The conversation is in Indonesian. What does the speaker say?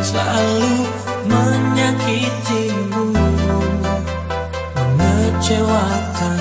Selalu menyakitimu Mengecewakan